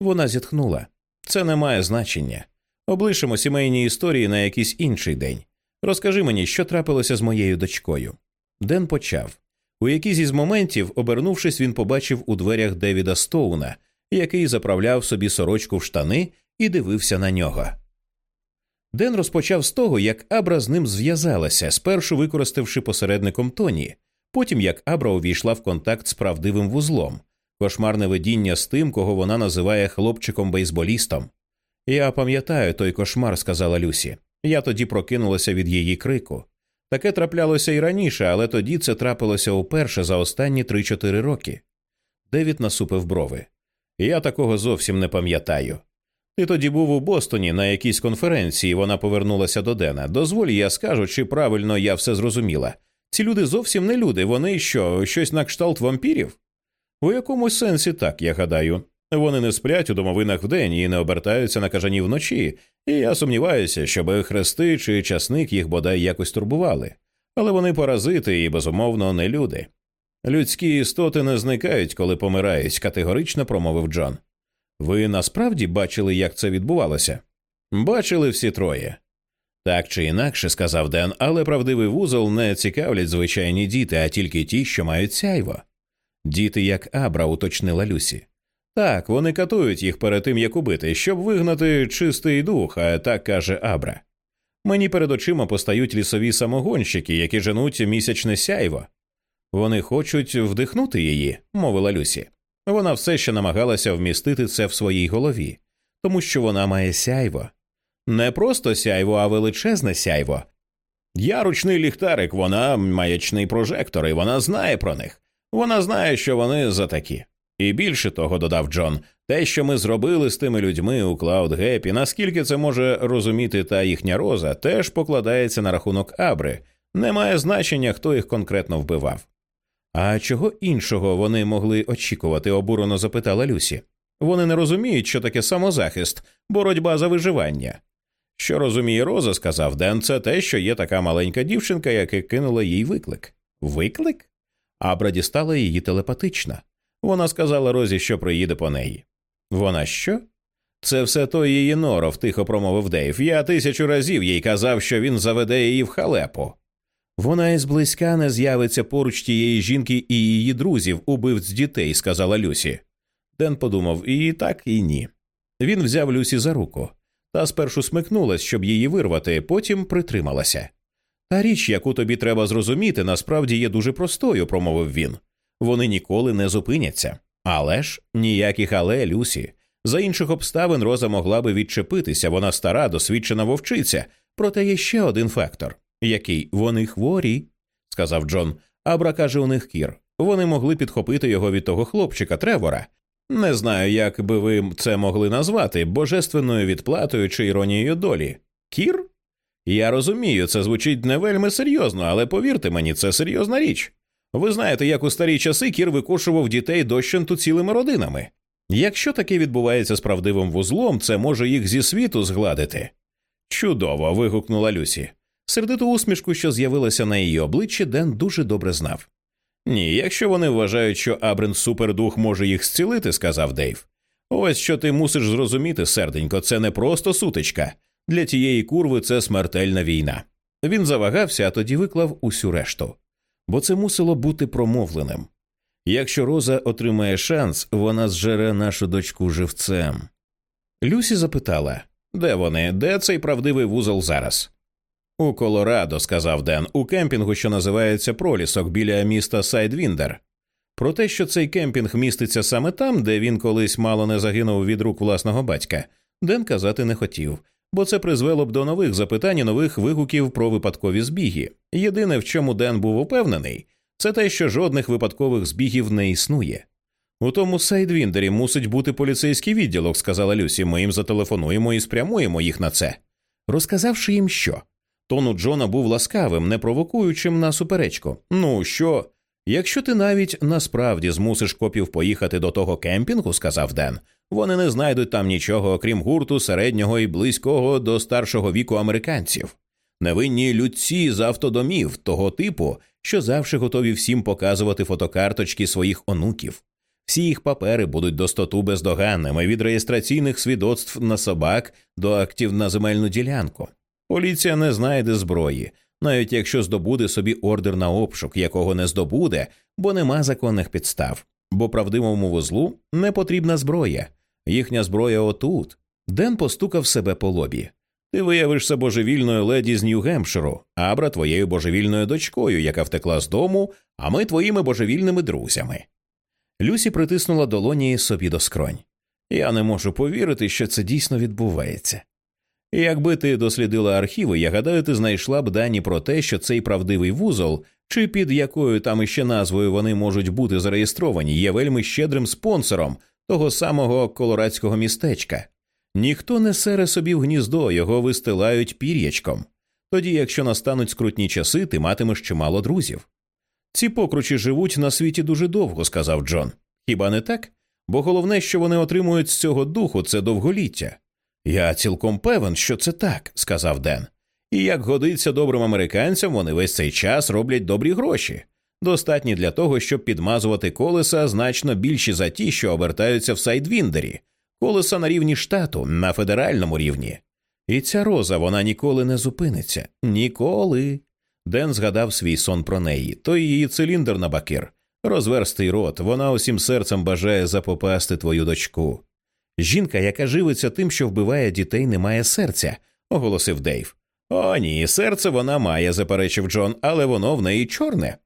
Speaker 1: Вона зітхнула. Це не має значення. Облишимо сімейні історії на якийсь інший день. Розкажи мені, що трапилося з моєю дочкою. Ден почав. У якийсь із моментів, обернувшись, він побачив у дверях Девіда Стоуна, який заправляв собі сорочку в штани і дивився на нього. Ден розпочав з того, як Абра з ним зв'язалася, спершу використавши посередником Тоні, потім як Абра увійшла в контакт з правдивим вузлом, кошмарне видіння з тим, кого вона називає хлопчиком бейсболістом. Я пам'ятаю той кошмар, сказала Люсі. Я тоді прокинулася від її крику. Таке траплялося і раніше, але тоді це трапилося уперше за останні три-чотири роки. Девід насупив брови. Я такого зовсім не пам'ятаю. Ти тоді був у Бостоні на якійсь конференції, вона повернулася до Дена. Дозволь, я скажу, чи правильно я все зрозуміла. Ці люди зовсім не люди, вони що, щось на кшталт вампірів? У якомусь сенсі так, я гадаю. Вони не сплять у домовинах вдень і не обертаються на кажані вночі, і я сумніваюся, щоб хрести чи часник їх бодай якось турбували. Але вони паразити і, безумовно, не люди. Людські істоти не зникають, коли помирають, категорично промовив Джон. Ви насправді бачили, як це відбувалося? Бачили всі троє. Так чи інакше, сказав Ден, але правдивий вузол не цікавлять звичайні діти, а тільки ті, що мають сяйво. Діти, як Абра, уточнила Люсі. Так, вони катують їх перед тим, як убити, щоб вигнати чистий дух, а так каже Абра. Мені перед очима постають лісові самогонщики, які женуть місячне сяйво. Вони хочуть вдихнути її, мовила Люсі. Вона все ще намагалася вмістити це в своїй голові, тому що вона має сяйво. Не просто сяйво, а величезне сяйво. Я ручний ліхтарик, вона маячний прожектор, і вона знає про них. Вона знає, що вони за такі. І більше того, додав Джон, те, що ми зробили з тими людьми у Клаудгепі, наскільки це може розуміти та їхня роза, теж покладається на рахунок Абри. Немає значення, хто їх конкретно вбивав. А чого іншого вони могли очікувати? обурено запитала Люсі. Вони не розуміють, що таке самозахист, боротьба за виживання. Що розуміє Роза, сказав Ден, це те, що є така маленька дівчинка, яка кинула їй виклик. Виклик? Абра дістала її телепатично. Вона сказала Розі, що приїде по неї. Вона що? Це все той її норов, тихо промовив Дейв. Я тисячу разів їй казав, що він заведе її в халепу. Вона і зблизька не з'явиться поруч тієї жінки і її друзів, убивць дітей, сказала Люсі. Ден подумав і так, і ні. Він взяв Люсі за руку. Та спершу смикнулась, щоб її вирвати, потім притрималася. Та річ, яку тобі треба зрозуміти, насправді є дуже простою, промовив він. Вони ніколи не зупиняться. Але ж ніяких але, Люсі. За інших обставин Роза могла би відчепитися, вона стара, досвідчена вовчиця, проте є ще один фактор який вони хворі, сказав Джон. Абра каже, у них кір. Вони могли підхопити його від того хлопчика Тревора. Не знаю, як би ви це могли назвати божественною відплатою чи іронією долі. Кір? Я розумію, це звучить не вельми серйозно, але повірте мені, це серйозна річ. Ви знаєте, як у старі часи кір викошував дітей дощенту цілими родинами. Якщо таке відбувається з правдивим вузлом, це може їх зі світу згладити. Чудово. вигукнула Люсі. Сердиту усмішку, що з'явилася на її обличчі, Ден дуже добре знав. Ні, якщо вони вважають, що Абрен супердух може їх зцілити, сказав Дейв. Ось що ти мусиш зрозуміти, серденько, це не просто сутичка. Для тієї курви це смертельна війна. Він завагався, а тоді виклав усю решту. Бо це мусило бути промовленим. Якщо Роза отримає шанс, вона зжере нашу дочку живцем. Люсі запитала де вони, де цей правдивий вузол зараз? У Колорадо, сказав Ден, у кемпінгу, що називається Пролісок біля міста Сайдвіндер. Про те, що цей кемпінг міститься саме там, де він колись мало не загинув від рук власного батька, Ден казати не хотів, бо це призвело б до нових запитань і нових вигуків про випадкові збіги. Єдине, в чому Ден був упевнений, це те, що жодних випадкових збігів не існує. У тому Сайдвіндері мусить бути поліцейський відділок, сказала Люсі. Ми їм зателефонуємо і спрямуємо їх на це. Розказавши їм що. Тон Джона був ласкавим, не провокуючим на суперечку. Ну що, якщо ти навіть насправді змусиш копів поїхати до того кемпінгу, сказав Ден, вони не знайдуть там нічого, окрім гурту середнього і близького до старшого віку американців. Невинні людці з автодомів того типу, що завжди готові всім показувати фотокарточки своїх онуків. Всі їх папери будуть достоту бездоганними від реєстраційних свідоцтв на собак до актів на земельну ділянку. Поліція не знайде зброї, навіть якщо здобуде собі ордер на обшук, якого не здобуде, бо нема законних підстав. Бо правдивому вузлу не потрібна зброя, їхня зброя отут. Ден постукав себе по лобі. Ти виявишся божевільною леді з Нью-Гемпширу, Абра твоєю божевільною дочкою, яка втекла з дому, а ми твоїми божевільними друзями. Люсі притиснула долоні собі до скронь. Я не можу повірити, що це дійсно відбувається. Якби ти дослідила архіви, я гадаю, ти знайшла б дані про те, що цей правдивий вузол, чи під якою там іще назвою вони можуть бути зареєстровані, є вельми щедрим спонсором того самого колорадського містечка. Ніхто не сере собі в гніздо, його вистилають пір'ячком. Тоді, якщо настануть скрутні часи, ти матимеш чимало друзів. Ці покручі живуть на світі дуже довго, сказав Джон. Хіба не так? Бо головне, що вони отримують з цього духу, це довголіття. Я цілком певен, що це так, сказав Ден. І як годиться добрим американцям, вони весь цей час роблять добрі гроші, достатні для того, щоб підмазувати колеса значно більші за ті, що обертаються в Сайдвіндері, колеса на рівні штату, на федеральному рівні. І ця роза вона ніколи не зупиниться. Ніколи. Ден згадав свій сон про неї, той її циліндр на бакир, розверстий рот, вона усім серцем бажає запопасти твою дочку. Жінка, яка живиться тим, що вбиває дітей, не має серця, оголосив Дейв. О, ні, серце вона має, заперечив Джон, але воно в неї чорне.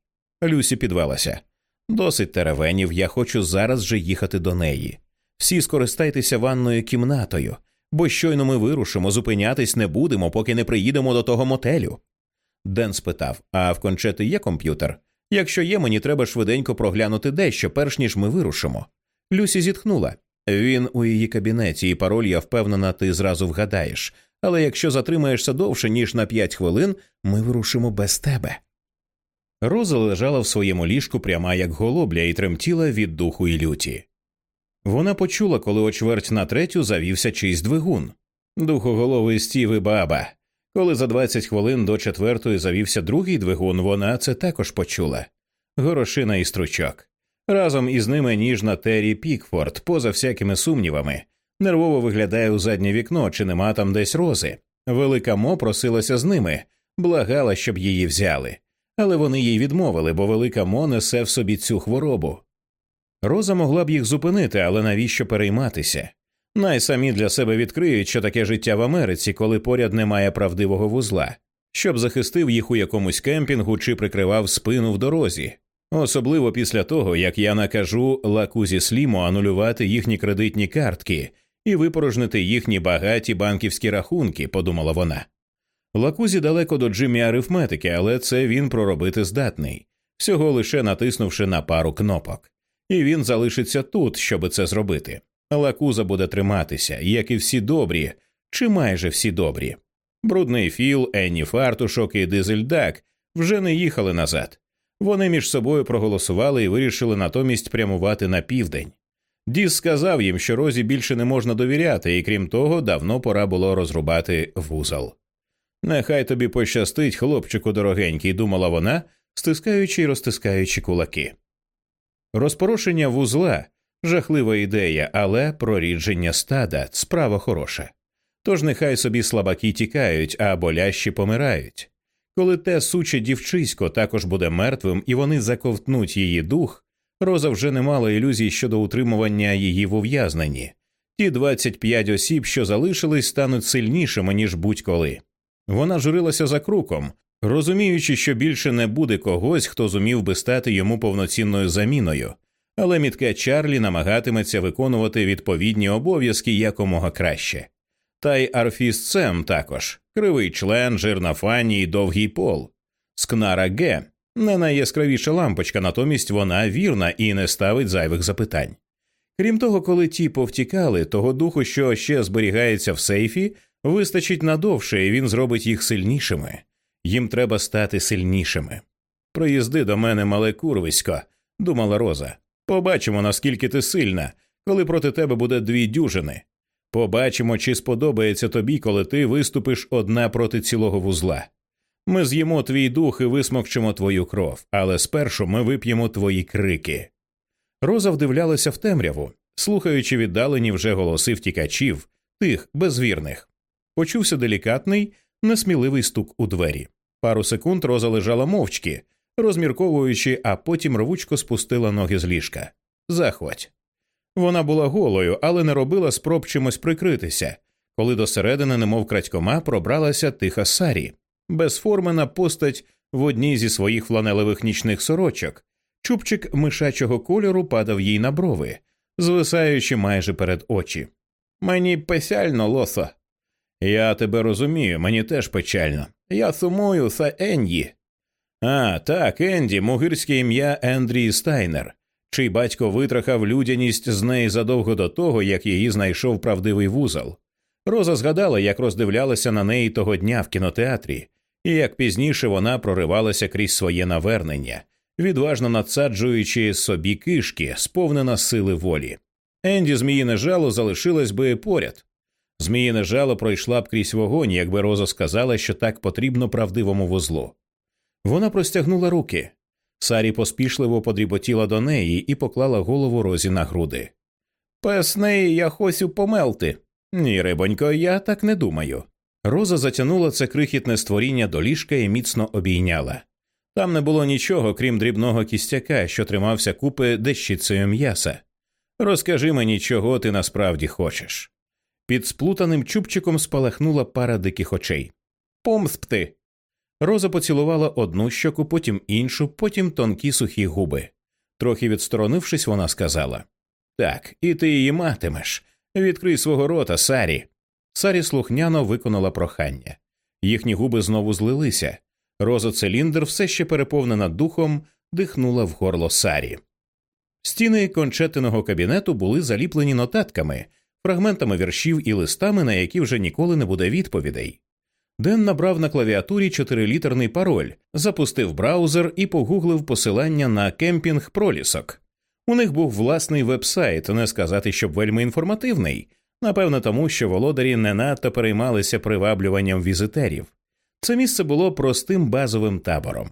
Speaker 1: Люсі підвелася. Досить теревенів, я хочу зараз же їхати до неї. Всі скористайтеся ванною кімнатою, бо щойно ми вирушимо, зупинятись не будемо, поки не приїдемо до того мотелю. Ден спитав А в кончети є комп'ютер? Якщо є, мені треба швиденько проглянути дещо, перш ніж ми вирушимо. Люсі зітхнула. Він у її кабінеті, і пароль, я впевнена, ти зразу вгадаєш. Але якщо затримаєшся довше, ніж на п'ять хвилин, ми вирушимо без тебе. Роза лежала в своєму ліжку пряма як голобля і тремтіла від духу і люті. Вона почула, коли о чверть на третю завівся чийсь двигун. Духоголовий стів і баба. Коли за 20 хвилин до четвертої завівся другий двигун, вона це також почула. Горошина і стручок. Разом із ними ніжна Террі Пікфорд, поза всякими сумнівами, нервово виглядає у заднє вікно, чи нема там десь рози. Велика Мо просилася з ними, благала, щоб її взяли. Але вони їй відмовили, бо велика Мо несе в собі цю хворобу. Роза могла б їх зупинити, але навіщо перейматися? Най самі для себе відкриють, що таке життя в Америці, коли поряд немає правдивого вузла, щоб захистив їх у якомусь кемпінгу чи прикривав спину в дорозі. Особливо після того, як я накажу лакузі сліму анулювати їхні кредитні картки і випорожнити їхні багаті банківські рахунки, подумала вона. Лакузі далеко до Джиммі арифметики, але це він проробити здатний, всього лише натиснувши на пару кнопок. І він залишиться тут, щоби це зробити. Лакуза буде триматися, як і всі добрі, чи майже всі добрі. Брудний Філ, Енні Фартушок і Дизельдак вже не їхали назад. Вони між собою проголосували і вирішили натомість прямувати на південь. Діс сказав їм, що розі більше не можна довіряти, і крім того, давно пора було розрубати вузол. Нехай тобі пощастить, хлопчику дорогенький, думала вона, стискаючи й розтискаючи кулаки. Розпорошення вузла жахлива ідея, але прорідження стада справа хороша. Тож нехай собі слабаки тікають, а болящі помирають. Коли те суче дівчисько також буде мертвим і вони заковтнуть її дух, Роза вже не мала ілюзій щодо утримування її в ув'язненні. Ті 25 осіб, що залишились, стануть сильнішими, ніж будь-коли. Вона журилася за круком, розуміючи, що більше не буде когось, хто зумів би стати йому повноцінною заміною, але мітке Чарлі намагатиметься виконувати відповідні обов'язки якомога краще. Та й Арфіст Сем також кривий член, жирна фані й довгий пол. Скнара Г. Не найяскравіша лампочка, натомість вона вірна і не ставить зайвих запитань. Крім того, коли ті повтікали, того духу, що ще зберігається в сейфі, вистачить надовше, і він зробить їх сильнішими. Їм треба стати сильнішими. Проїзди до мене мале курвисько, думала Роза. Побачимо, наскільки ти сильна, коли проти тебе буде дві дюжини. Побачимо, чи сподобається тобі, коли ти виступиш одна проти цілого вузла. Ми з'їмо твій дух і висмокчемо твою кров, але спершу ми вип'ємо твої крики. Роза вдивлялася в темряву, слухаючи віддалені вже голоси втікачів, тих безвірних. Почувся делікатний, несміливий стук у двері. Пару секунд Роза лежала мовчки, розмірковуючи, а потім рвучко спустила ноги з ліжка. Заходь. Вона була голою, але не робила спроб чимось прикритися, коли до середини, немов крадькома, пробралася тиха Сарі, безформена постать в одній зі своїх фланелевих нічних сорочок, Чубчик мишачого кольору падав їй на брови, звисаючи майже перед очі. Мені печально, лосо. Я тебе розумію, мені теж печально. Я сумую за Енді. А, так, Енді, мугирське ім'я Ендрі Стайнер, чий батько витрахав людяність з неї задовго до того, як її знайшов правдивий вузол. Роза згадала, як роздивлялася на неї того дня в кінотеатрі, і як пізніше вона проривалася крізь своє навернення, відважно надсаджуючи собі кишки, сповнена сили волі. Енді Зміїне жало залишилось би поряд. Зміїне жало пройшла б крізь вогонь, якби Роза сказала, що так потрібно правдивому вузлу. Вона простягнула руки. Сарі поспішливо подріботіла до неї і поклала голову розі на груди. Песни, я хочу помелти. Ні, рибонько, я так не думаю. Роза затягнула це крихітне створіння до ліжка і міцно обійняла. Там не було нічого, крім дрібного кістяка, що тримався купи дещицею м'яса. Розкажи мені, чого ти насправді хочеш. Під сплутаним чубчиком спалахнула пара диких очей. Помспти. Роза поцілувала одну щоку, потім іншу, потім тонкі сухі губи. Трохи відсторонившись, вона сказала Так, і ти її матимеш. Відкрий свого рота, Сарі. Сарі слухняно виконала прохання. Їхні губи знову злилися. Роза циліндр, все ще переповнена духом, дихнула в горло Сарі. Стіни кончетиного кабінету були заліплені нотатками, фрагментами віршів і листами, на які вже ніколи не буде відповідей. Ден набрав на клавіатурі чотирилітерний пароль, запустив браузер і погуглив посилання на кемпінг пролісок. У них був власний вебсайт, не сказати, щоб вельми інформативний, напевно, тому що володарі не надто переймалися приваблюванням візитерів. Це місце було простим базовим табором.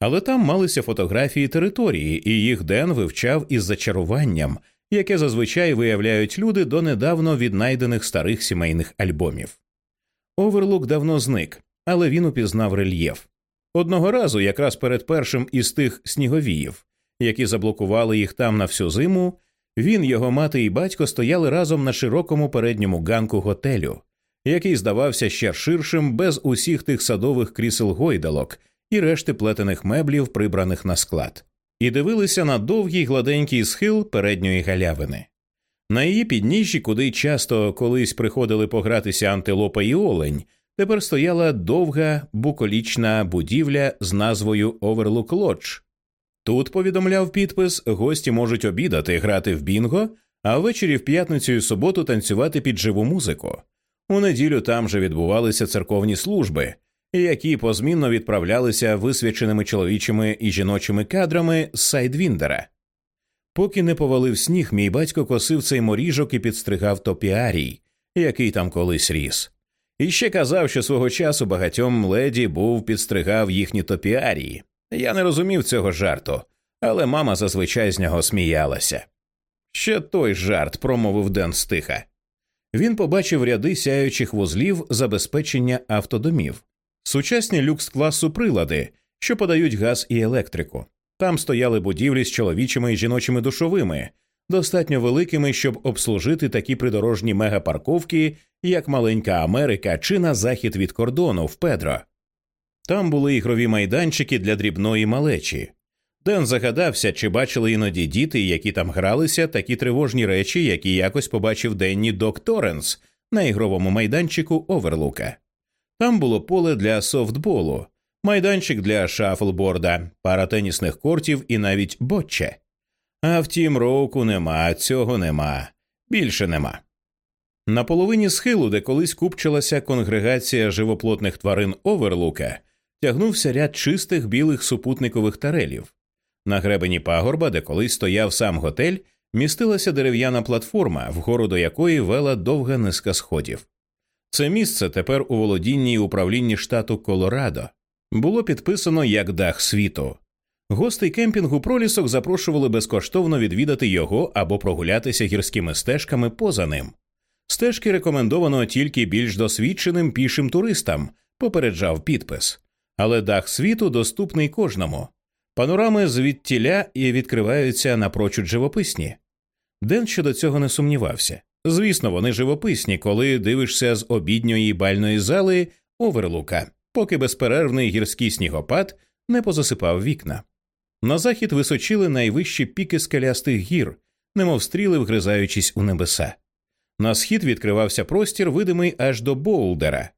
Speaker 1: Але там малися фотографії території, і їх Ден вивчав із зачаруванням, яке зазвичай виявляють люди до недавно віднайдених старих сімейних альбомів. Оверлук давно зник, але він упізнав рельєф. Одного разу, якраз перед першим із тих сніговіїв, які заблокували їх там на всю зиму, він, його мати і батько стояли разом на широкому передньому ганку готелю, який здавався ще ширшим без усіх тих садових крісел гойдалок і решти плетених меблів, прибраних на склад, і дивилися на довгий гладенький схил передньої галявини. На її підніжжі, куди часто колись приходили погратися антилопа і олень, тепер стояла довга буколічна будівля з назвою Оверлук Лодж. Тут повідомляв підпис, гості можуть обідати, грати в бінго, а ввечері в п'ятницю і суботу танцювати під живу музику. У неділю там же відбувалися церковні служби, які позмінно відправлялися висвяченими чоловічими і жіночими кадрами з Сайдвіндера. Поки не повалив сніг, мій батько косив цей моріжок і підстригав топіарій, який там колись ріс. І ще казав, що свого часу багатьом леді був підстригав їхні топіарії. Я не розумів цього жарту, але мама зазвичай з нього сміялася. Ще той жарт, промовив Ден стиха. Він побачив ряди сяючих вузлів забезпечення автодомів, сучасні люкс класу прилади, що подають газ і електрику. Там стояли будівлі з чоловічими і жіночими душовими, достатньо великими, щоб обслужити такі придорожні мегапарковки, як маленька Америка чи на захід від кордону в Педро. Там були ігрові майданчики для дрібної малечі. Ден загадався, чи бачили іноді діти, які там гралися, такі тривожні речі, які якось побачив денні Док Торренс на ігровому майданчику Оверлука. Там було поле для софтболу, майданчик для шафлборда, пара тенісних кортів і навіть ботче. А втім, року нема, цього нема, більше нема. На половині схилу, де колись купчилася конгрегація живоплотних тварин Оверлука, тягнувся ряд чистих білих супутникових тарелів. На гребені пагорба, де колись стояв сам готель, містилася дерев'яна платформа, вгору до якої вела довга низка сходів. Це місце тепер у володінні і управлінні штату Колорадо було підписано як дах світу. Гостей кемпінгу пролісок запрошували безкоштовно відвідати його або прогулятися гірськими стежками поза ним. Стежки рекомендовано тільки більш досвідченим пішим туристам, попереджав підпис, але дах світу доступний кожному. Панорами звідтіля і відкриваються напрочуд живописні. Ден щодо цього не сумнівався. Звісно, вони живописні, коли дивишся з обідньої бальної зали оверлука, поки безперервний гірський снігопад не позасипав вікна. На захід височили найвищі піки скелястих гір, немов стріли вгризаючись у небеса. На схід відкривався простір, видимий аж до Боулдера,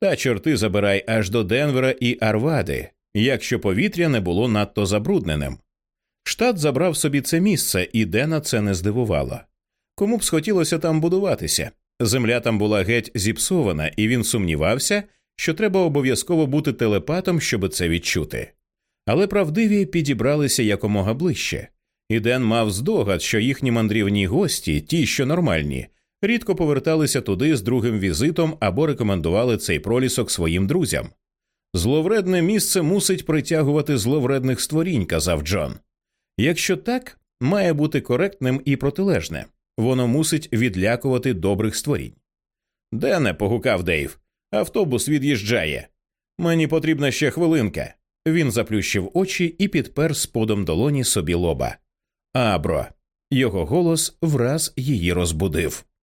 Speaker 1: та чорти забирай аж до Денвера і Арвади, якщо повітря не було надто забрудненим. Штат забрав собі це місце, і Дена це не здивувало. Кому б схотілося там будуватися? Земля там була геть зіпсована, і він сумнівався, що треба обов'язково бути телепатом, щоб це відчути. Але правдиві підібралися якомога ближче, і Ден мав здогад, що їхні мандрівні гості, ті, що нормальні, рідко поверталися туди з другим візитом або рекомендували цей пролісок своїм друзям. Зловредне місце мусить притягувати зловредних створінь, казав Джон. Якщо так, має бути коректним і протилежне воно мусить відлякувати добрих створінь. Дене, погукав Дейв, автобус від'їжджає. Мені потрібна ще хвилинка. Він заплющив очі і підпер сподом долоні собі лоба. Абро. Його голос враз її розбудив.